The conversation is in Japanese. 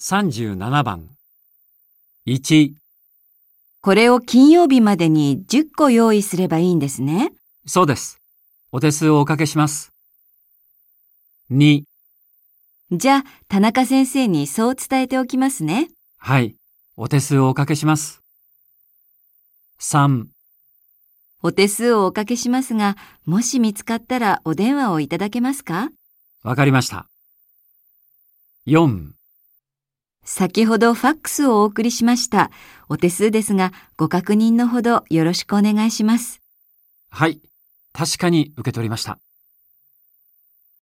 37番。1、これを金曜日までに10個用意すればいいんですね。そうです。お手数をおかけします。2、じゃあ、田中先生にそう伝えておきますね。はい。お手数をおかけします。3、お手数をおかけしますが、もし見つかったらお電話をいただけますか？わかりました。4、先ほどファックスをお送りしました。お手数ですが、ご確認のほどよろしくお願いします。はい。確かに受け取りました。